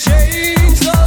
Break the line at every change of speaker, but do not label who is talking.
to